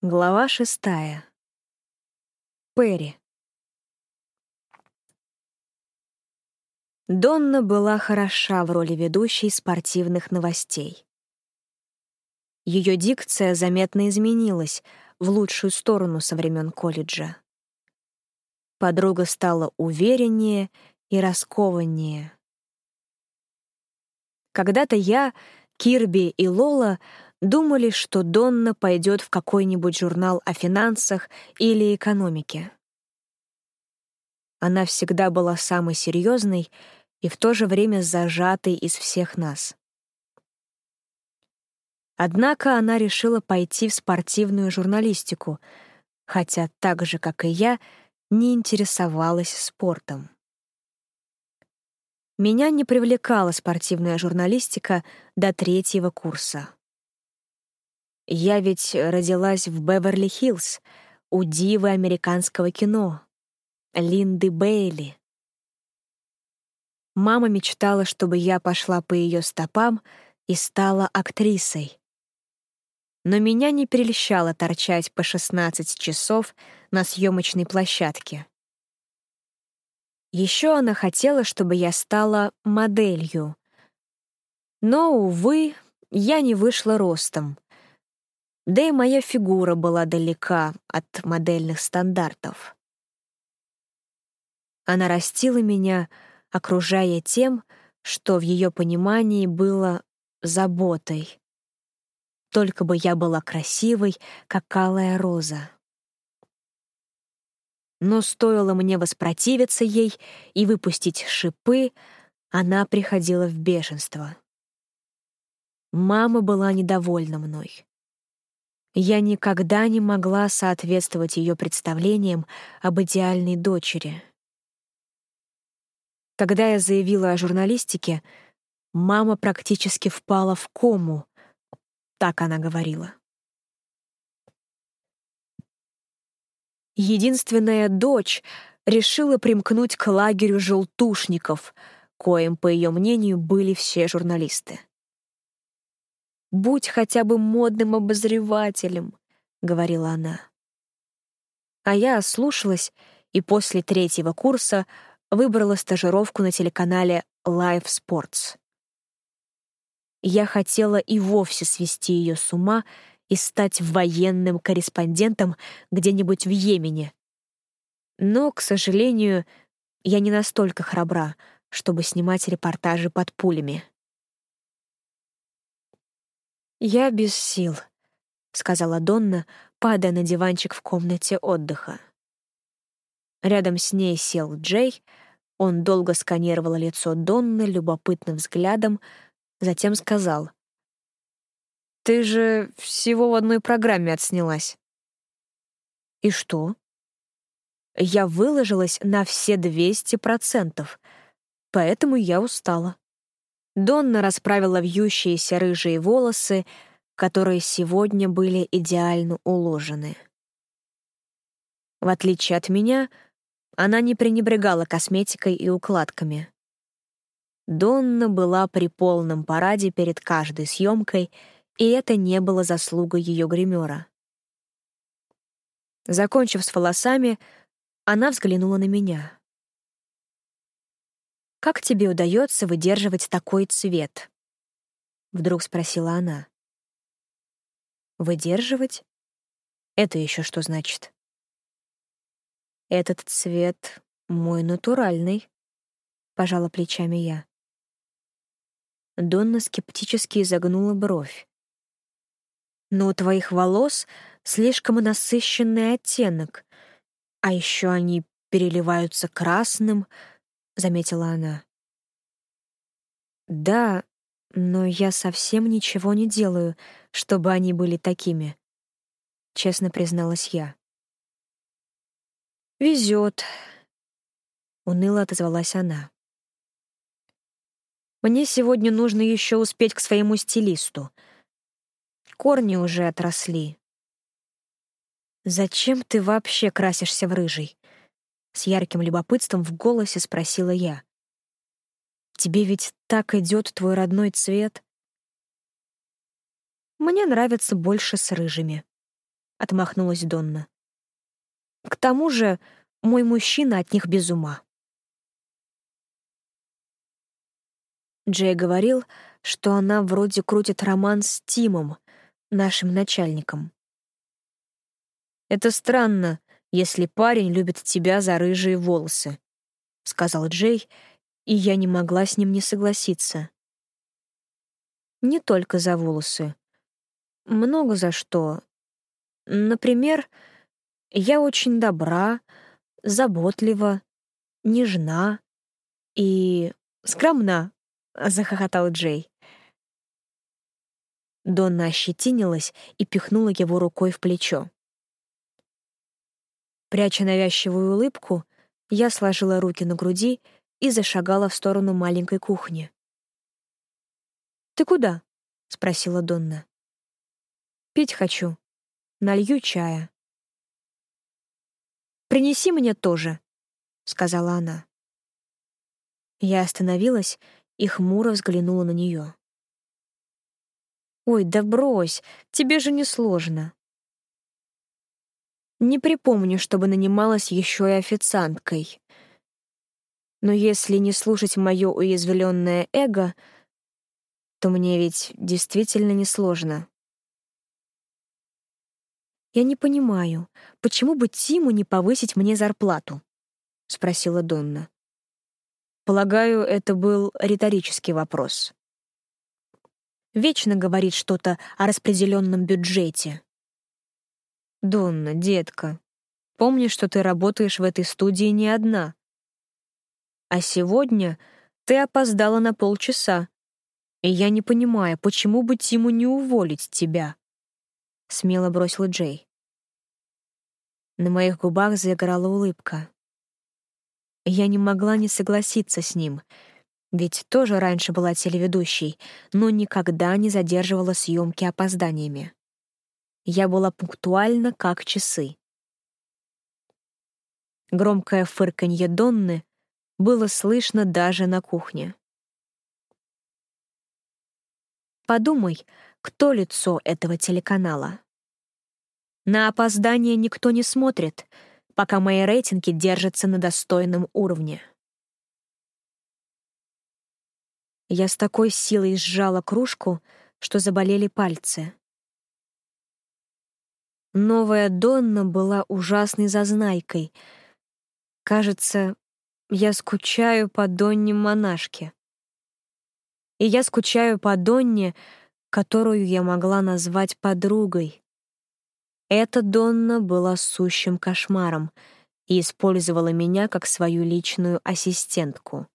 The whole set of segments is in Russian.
Глава шестая. Перри. Донна была хороша в роли ведущей спортивных новостей. Ее дикция заметно изменилась в лучшую сторону со времен колледжа. Подруга стала увереннее и раскованнее. Когда-то я, Кирби и Лола — думали, что Донна пойдет в какой-нибудь журнал о финансах или экономике. Она всегда была самой серьезной и в то же время зажатой из всех нас. Однако она решила пойти в спортивную журналистику, хотя так же, как и я, не интересовалась спортом. Меня не привлекала спортивная журналистика до третьего курса. Я ведь родилась в Беверли-Хиллз, у дивы американского кино, Линды Бейли. Мама мечтала, чтобы я пошла по ее стопам и стала актрисой. Но меня не прельщало торчать по 16 часов на съемочной площадке. Еще она хотела, чтобы я стала моделью. Но, увы, я не вышла ростом — да и моя фигура была далека от модельных стандартов. Она растила меня, окружая тем, что в ее понимании было заботой. Только бы я была красивой, как алая роза. Но стоило мне воспротивиться ей и выпустить шипы, она приходила в бешенство. Мама была недовольна мной. Я никогда не могла соответствовать ее представлениям об идеальной дочери. Когда я заявила о журналистике, мама практически впала в кому, так она говорила. Единственная дочь решила примкнуть к лагерю желтушников, коим, по ее мнению, были все журналисты. Будь хотя бы модным обозревателем», — говорила она. А я ослушалась и после третьего курса выбрала стажировку на телеканале Live Sports. Я хотела и вовсе свести ее с ума и стать военным корреспондентом где-нибудь в Йемене. Но, к сожалению, я не настолько храбра, чтобы снимать репортажи под пулями. «Я без сил», — сказала Донна, падая на диванчик в комнате отдыха. Рядом с ней сел Джей, он долго сканировал лицо Донны любопытным взглядом, затем сказал. «Ты же всего в одной программе отснялась». «И что?» «Я выложилась на все двести процентов, поэтому я устала». Донна расправила вьющиеся рыжие волосы, которые сегодня были идеально уложены. В отличие от меня, она не пренебрегала косметикой и укладками. Донна была при полном параде перед каждой съемкой, и это не было заслугой ее гримера. Закончив с волосами, она взглянула на меня. «Как тебе удается выдерживать такой цвет?» — вдруг спросила она. «Выдерживать? Это еще что значит?» «Этот цвет мой натуральный», — пожала плечами я. Донна скептически изогнула бровь. «Но у твоих волос слишком насыщенный оттенок, а еще они переливаются красным, заметила она. Да, но я совсем ничего не делаю, чтобы они были такими, честно призналась я. Везет, уныло отозвалась она. Мне сегодня нужно еще успеть к своему стилисту. Корни уже отросли. Зачем ты вообще красишься в рыжий? С ярким любопытством в голосе спросила я. «Тебе ведь так идет твой родной цвет?» «Мне нравится больше с рыжими», — отмахнулась Донна. «К тому же мой мужчина от них без ума». Джей говорил, что она вроде крутит роман с Тимом, нашим начальником. «Это странно, если парень любит тебя за рыжие волосы», — сказал Джей, и я не могла с ним не согласиться. Не только за волосы. Много за что. Например, я очень добра, заботлива, нежна и скромна, — захохотал Джей. Донна ощетинилась и пихнула его рукой в плечо. Пряча навязчивую улыбку, я сложила руки на груди и зашагала в сторону маленькой кухни. «Ты куда?» — спросила Донна. «Пить хочу. Налью чая». «Принеси мне тоже», — сказала она. Я остановилась и хмуро взглянула на нее. «Ой, да брось, тебе же не сложно». Не припомню, чтобы нанималась еще и официанткой. Но если не слушать мое уязвленное эго, то мне ведь действительно несложно. «Я не понимаю, почему бы Тиму не повысить мне зарплату?» — спросила Донна. Полагаю, это был риторический вопрос. Вечно говорит что-то о распределенном бюджете. «Донна, детка, помни, что ты работаешь в этой студии не одна. А сегодня ты опоздала на полчаса, и я не понимаю, почему бы Тиму не уволить тебя?» — смело бросила Джей. На моих губах заиграла улыбка. Я не могла не согласиться с ним, ведь тоже раньше была телеведущей, но никогда не задерживала съемки опозданиями. Я была пунктуальна, как часы. Громкое фырканье Донны было слышно даже на кухне. Подумай, кто лицо этого телеканала. На опоздание никто не смотрит, пока мои рейтинги держатся на достойном уровне. Я с такой силой сжала кружку, что заболели пальцы. Новая Донна была ужасной зазнайкой. Кажется, я скучаю по Донне-монашке. И я скучаю по Донне, которую я могла назвать подругой. Эта Донна была сущим кошмаром и использовала меня как свою личную ассистентку.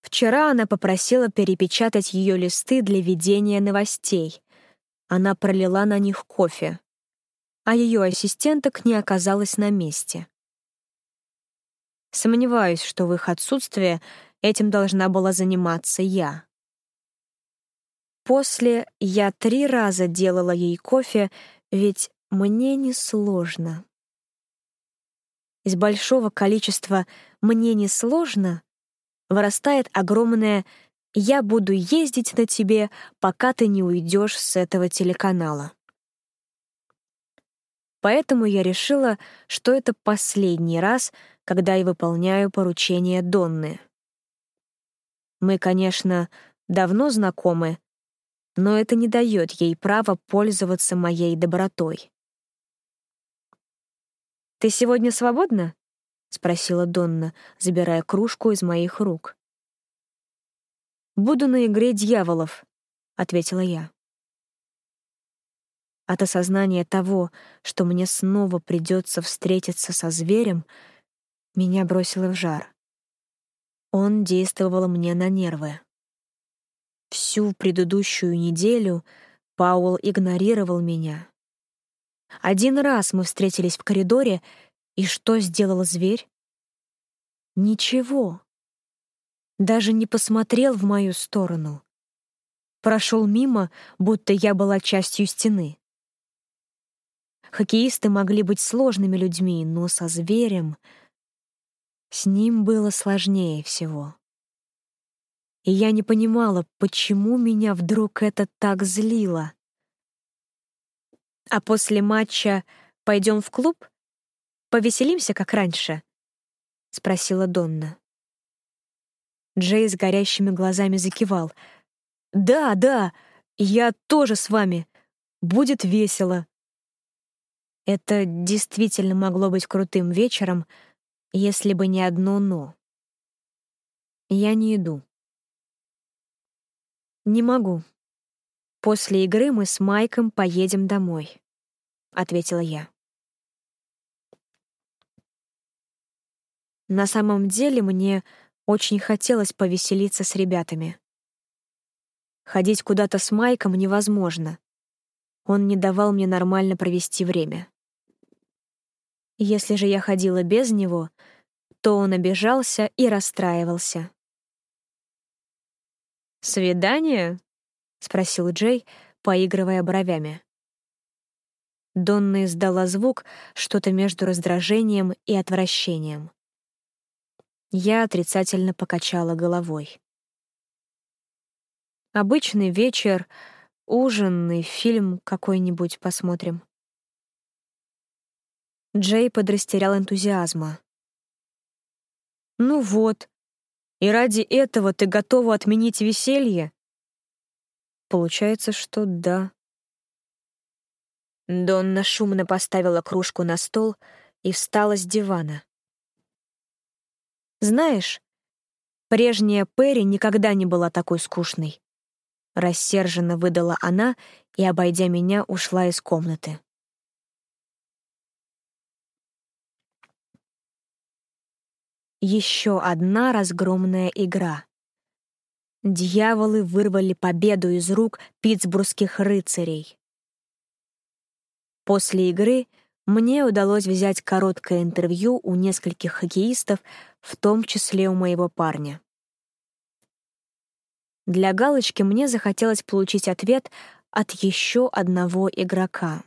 Вчера она попросила перепечатать ее листы для ведения новостей, она пролила на них кофе, а ее ассистенток не оказалось на месте. Сомневаюсь, что в их отсутствие этим должна была заниматься я. После я три раза делала ей кофе, ведь мне несложно. Из большого количества «мне несложно» вырастает огромное я буду ездить на тебе, пока ты не уйдешь с этого телеканала. Поэтому я решила, что это последний раз, когда я выполняю поручение Донны. Мы, конечно, давно знакомы, но это не дает ей права пользоваться моей добротой. «Ты сегодня свободна?» — спросила Донна, забирая кружку из моих рук. «Буду на игре дьяволов», — ответила я. От осознания того, что мне снова придется встретиться со зверем, меня бросило в жар. Он действовал мне на нервы. Всю предыдущую неделю Пауэлл игнорировал меня. Один раз мы встретились в коридоре, и что сделал зверь? Ничего даже не посмотрел в мою сторону. Прошел мимо, будто я была частью стены. Хоккеисты могли быть сложными людьми, но со зверем... С ним было сложнее всего. И я не понимала, почему меня вдруг это так злило. А после матча пойдем в клуб? Повеселимся, как раньше?» — спросила Донна. Джей с горящими глазами закивал. «Да, да, я тоже с вами. Будет весело». Это действительно могло быть крутым вечером, если бы не одно «но». Я не иду. Не могу. После игры мы с Майком поедем домой, ответила я. На самом деле мне очень хотелось повеселиться с ребятами. Ходить куда-то с Майком невозможно. Он не давал мне нормально провести время. Если же я ходила без него, то он обижался и расстраивался. «Свидание?» — спросил Джей, поигрывая бровями. Донна издала звук, что-то между раздражением и отвращением. Я отрицательно покачала головой. Обычный вечер, ужин и фильм какой-нибудь посмотрим. Джей подрастерял энтузиазма. «Ну вот, и ради этого ты готова отменить веселье? Получается, что да. Донна шумно поставила кружку на стол и встала с дивана. Знаешь, прежняя Перри никогда не была такой скучной. Рассерженно выдала она и, обойдя меня, ушла из комнаты. Еще одна разгромная игра. Дьяволы вырвали победу из рук питтсбургских рыцарей. После игры мне удалось взять короткое интервью у нескольких хоккеистов, в том числе у моего парня. Для галочки мне захотелось получить ответ от еще одного игрока.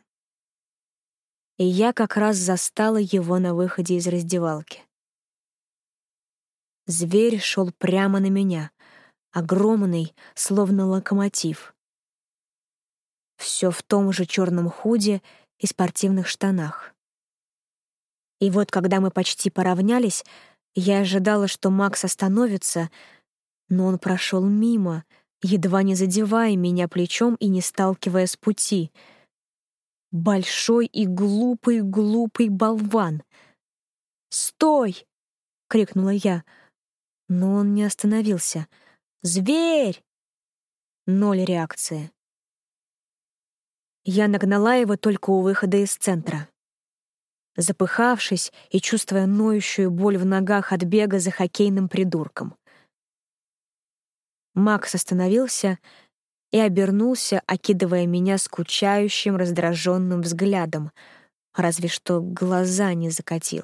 И я как раз застала его на выходе из раздевалки. Зверь шел прямо на меня, огромный, словно локомотив. Все в том же черном худе и спортивных штанах. И вот, когда мы почти поравнялись, я ожидала, что Макс остановится, но он прошел мимо, едва не задевая меня плечом и не сталкивая с пути. Большой и глупый-глупый болван. «Стой!» — крикнула я — но он не остановился. «Зверь!» Ноль реакции. Я нагнала его только у выхода из центра. Запыхавшись и чувствуя ноющую боль в ногах от бега за хоккейным придурком. Макс остановился и обернулся, окидывая меня скучающим, раздраженным взглядом, разве что глаза не закатил.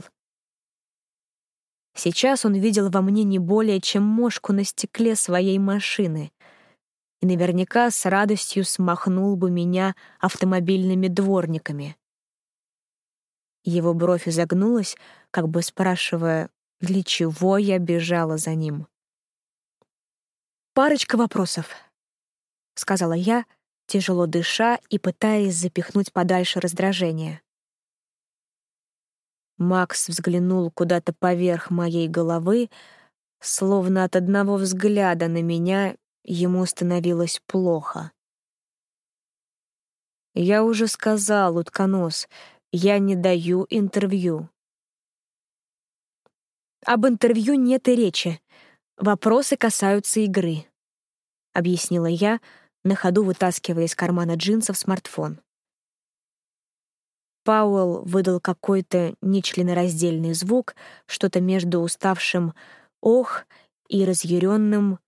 Сейчас он видел во мне не более чем мошку на стекле своей машины и наверняка с радостью смахнул бы меня автомобильными дворниками. Его бровь изогнулась, как бы спрашивая, для чего я бежала за ним. «Парочка вопросов», — сказала я, тяжело дыша и пытаясь запихнуть подальше раздражение. Макс взглянул куда-то поверх моей головы, словно от одного взгляда на меня ему становилось плохо. «Я уже сказал, утконос, я не даю интервью». «Об интервью нет и речи. Вопросы касаются игры», — объяснила я, на ходу вытаскивая из кармана джинсов смартфон. Пауэлл выдал какой-то нечленораздельный звук, что-то между уставшим «ох» и разъяренным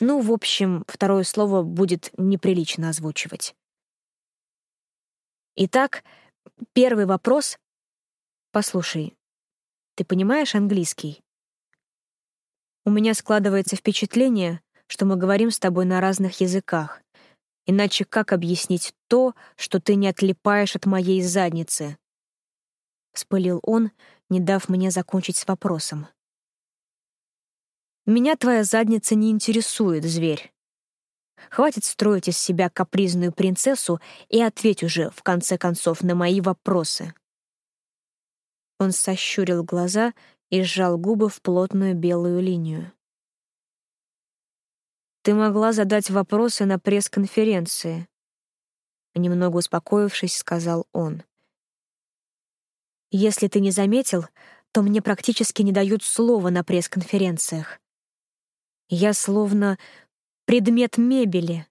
ну, в общем, второе слово будет неприлично озвучивать. Итак, первый вопрос. Послушай, ты понимаешь английский? У меня складывается впечатление, что мы говорим с тобой на разных языках. Иначе как объяснить то, что ты не отлипаешь от моей задницы?» Вспылил он, не дав мне закончить с вопросом. «Меня твоя задница не интересует, зверь. Хватит строить из себя капризную принцессу и ответь уже, в конце концов, на мои вопросы. Он сощурил глаза и сжал губы в плотную белую линию. Ты могла задать вопросы на пресс-конференции. Немного успокоившись, сказал он. Если ты не заметил, то мне практически не дают слова на пресс-конференциях. Я словно предмет мебели.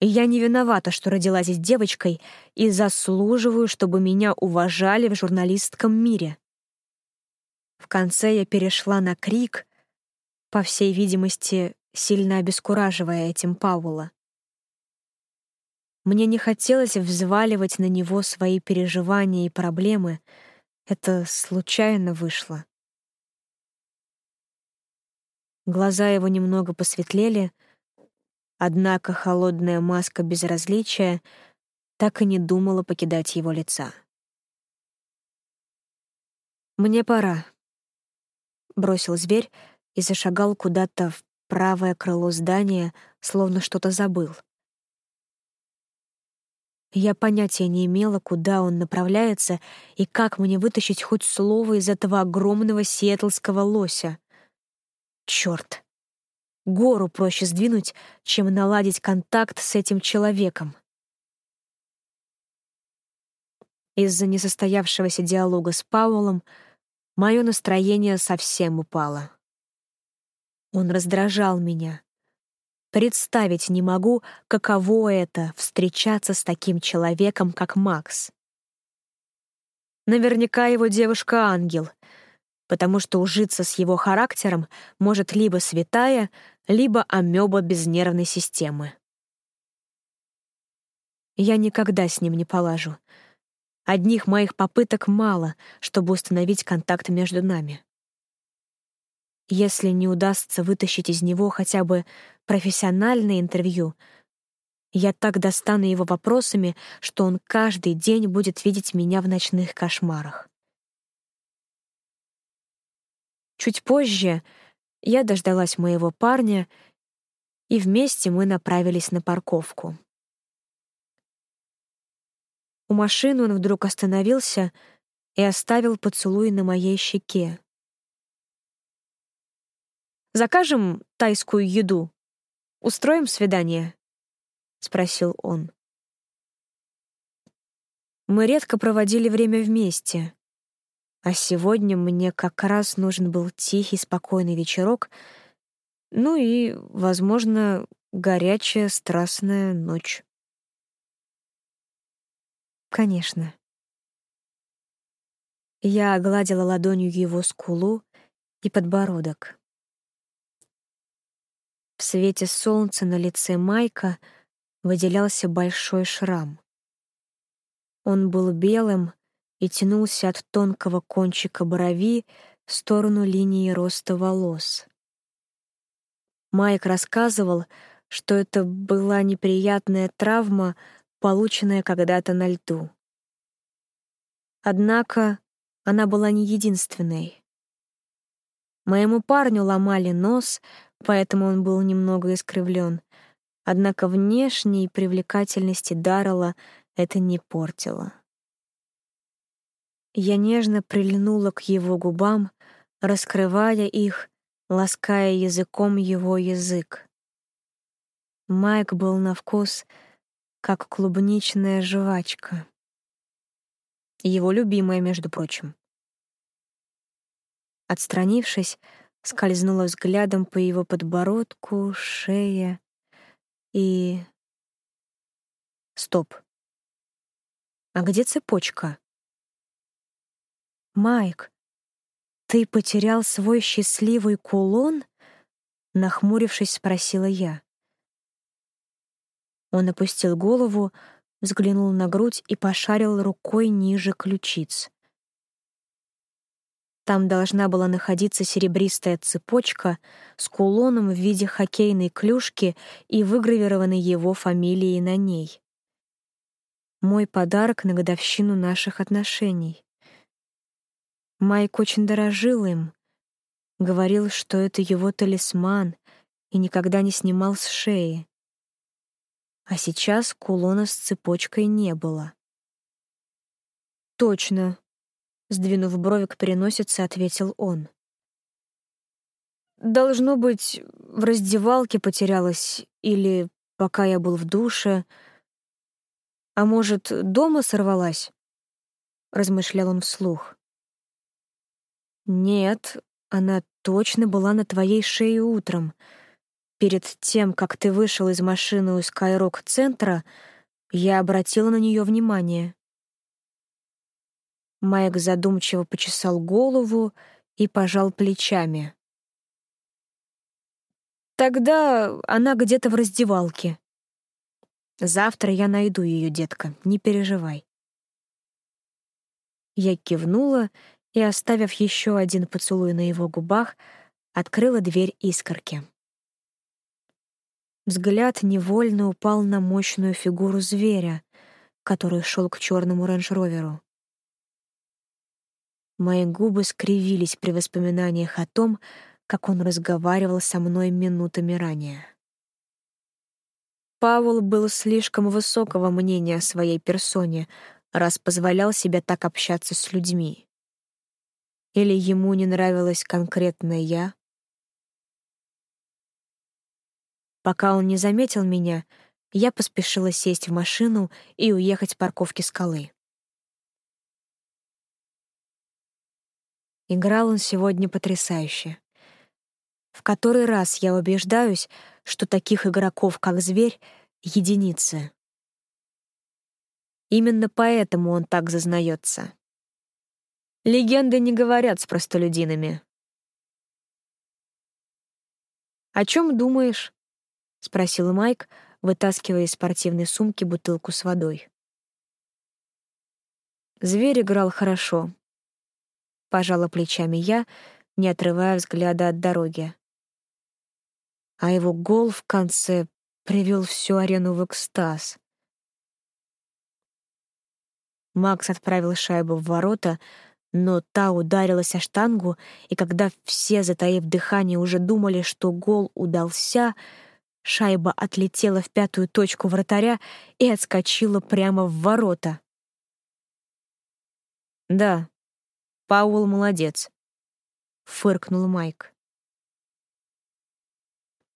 Я не виновата, что родилась здесь девочкой, и заслуживаю, чтобы меня уважали в журналистском мире. В конце я перешла на крик, по всей видимости, сильно обескураживая этим Паула. Мне не хотелось взваливать на него свои переживания и проблемы. Это случайно вышло. Глаза его немного посветлели, однако холодная маска безразличия так и не думала покидать его лица. «Мне пора», — бросил зверь и зашагал куда-то в правое крыло здания, словно что-то забыл. Я понятия не имела, куда он направляется и как мне вытащить хоть слово из этого огромного сиэтлского лося. Чёрт. Гору проще сдвинуть, чем наладить контакт с этим человеком. Из-за несостоявшегося диалога с Паулом мое настроение совсем упало. Он раздражал меня. Представить не могу, каково это — встречаться с таким человеком, как Макс. Наверняка его девушка — ангел, потому что ужиться с его характером может либо святая, либо амеба без нервной системы. Я никогда с ним не полажу. Одних моих попыток мало, чтобы установить контакт между нами. Если не удастся вытащить из него хотя бы профессиональное интервью, я так достану его вопросами, что он каждый день будет видеть меня в ночных кошмарах. Чуть позже я дождалась моего парня, и вместе мы направились на парковку. У машины он вдруг остановился и оставил поцелуй на моей щеке. «Закажем тайскую еду? Устроим свидание?» — спросил он. Мы редко проводили время вместе, а сегодня мне как раз нужен был тихий, спокойный вечерок, ну и, возможно, горячая, страстная ночь. Конечно. Я огладила ладонью его скулу и подбородок. В свете солнца на лице Майка выделялся большой шрам. Он был белым, и тянулся от тонкого кончика брови в сторону линии роста волос. Майк рассказывал, что это была неприятная травма, полученная когда-то на льду. Однако она была не единственной. Моему парню ломали нос, поэтому он был немного искривлен, однако внешней привлекательности Даррелла это не портило. Я нежно прильнула к его губам, раскрывая их, лаская языком его язык. Майк был на вкус, как клубничная жвачка. Его любимая, между прочим. Отстранившись, скользнула взглядом по его подбородку, шее и... Стоп. А где цепочка? «Майк, ты потерял свой счастливый кулон?» Нахмурившись, спросила я. Он опустил голову, взглянул на грудь и пошарил рукой ниже ключиц. Там должна была находиться серебристая цепочка с кулоном в виде хоккейной клюшки и выгравированной его фамилией на ней. Мой подарок на годовщину наших отношений. Майк очень дорожил им. Говорил, что это его талисман, и никогда не снимал с шеи. а сейчас кулона с цепочкой не было. «Точно», — сдвинув брови к переносице, ответил он. «Должно быть, в раздевалке потерялась или пока я был в душе. А может, дома сорвалась?» — размышлял он вслух. «Нет, она точно была на твоей шее утром. Перед тем, как ты вышел из машины у Скайрок-центра, я обратила на нее внимание». Майк задумчиво почесал голову и пожал плечами. «Тогда она где-то в раздевалке. Завтра я найду ее, детка, не переживай». Я кивнула и, оставив еще один поцелуй на его губах, открыла дверь искорки. Взгляд невольно упал на мощную фигуру зверя, который шел к черному рейндж-роверу. Мои губы скривились при воспоминаниях о том, как он разговаривал со мной минутами ранее. Пауэлл был слишком высокого мнения о своей персоне, раз позволял себе так общаться с людьми. Или ему не нравилась конкретно я? Пока он не заметил меня, я поспешила сесть в машину и уехать с парковки скалы. Играл он сегодня потрясающе. В который раз я убеждаюсь, что таких игроков, как зверь, единицы. Именно поэтому он так зазнается. Легенды не говорят с простолюдинами. «О чем думаешь?» — спросил Майк, вытаскивая из спортивной сумки бутылку с водой. Зверь играл хорошо, пожала плечами я, не отрывая взгляда от дороги. А его гол в конце привел всю арену в экстаз. Макс отправил шайбу в ворота, но та ударилась о штангу, и когда все, затаив дыхание, уже думали, что гол удался, шайба отлетела в пятую точку вратаря и отскочила прямо в ворота. Да, Пауэлл молодец», — фыркнул Майк.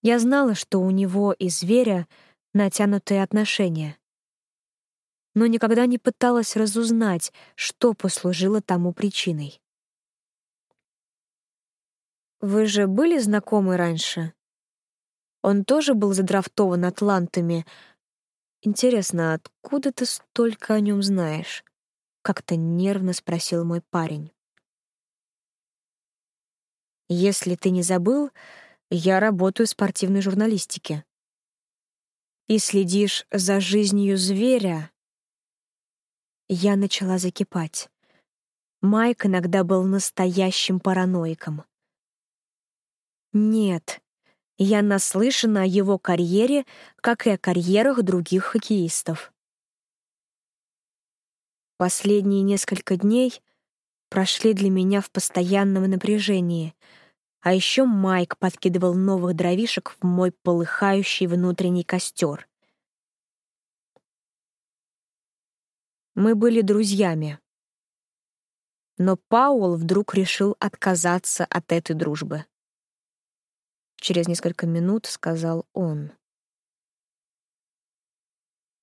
Я знала, что у него и зверя натянутые отношения, но никогда не пыталась разузнать, что послужило тому причиной. «Вы же были знакомы раньше?» Он тоже был задрафтован атлантами. Интересно, откуда ты столько о нем знаешь? Как-то нервно спросил мой парень. Если ты не забыл, я работаю в спортивной журналистике. И следишь за жизнью зверя. Я начала закипать. Майк иногда был настоящим параноиком. Нет, я наслышана о его карьере, как и о карьерах других хоккеистов. Последние несколько дней — прошли для меня в постоянном напряжении. А еще Майк подкидывал новых дровишек в мой полыхающий внутренний костер. Мы были друзьями. Но Пауэлл вдруг решил отказаться от этой дружбы. Через несколько минут сказал он.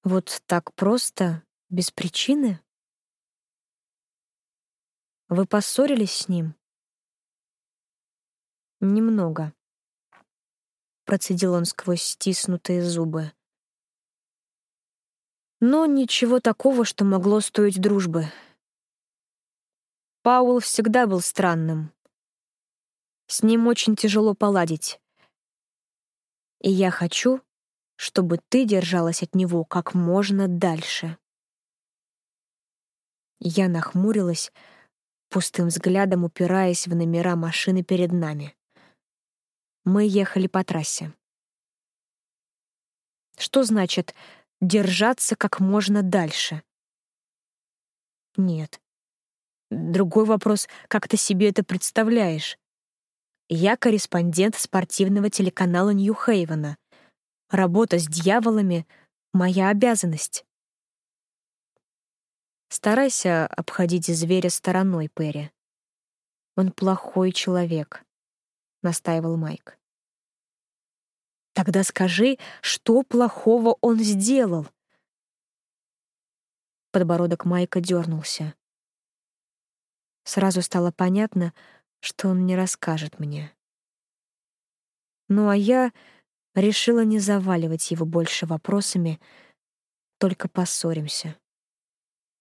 «Вот так просто, без причины?» Вы поссорились с ним? Немного. Процедил он сквозь стиснутые зубы. Но ничего такого, что могло стоить дружбы. Пауэлл всегда был странным. С ним очень тяжело поладить. И я хочу, чтобы ты держалась от него как можно дальше. Я нахмурилась, пустым взглядом упираясь в номера машины перед нами. Мы ехали по трассе. Что значит «держаться как можно дальше»? Нет. Другой вопрос, как ты себе это представляешь? Я корреспондент спортивного телеканала Нью-Хейвена. Работа с дьяволами моя обязанность. Старайся обходить зверя стороной, Перри. Он плохой человек, настаивал Майк. Тогда скажи, что плохого он сделал? Подбородок Майка дернулся. Сразу стало понятно, что он не расскажет мне. Ну а я решила не заваливать его больше вопросами, только поссоримся.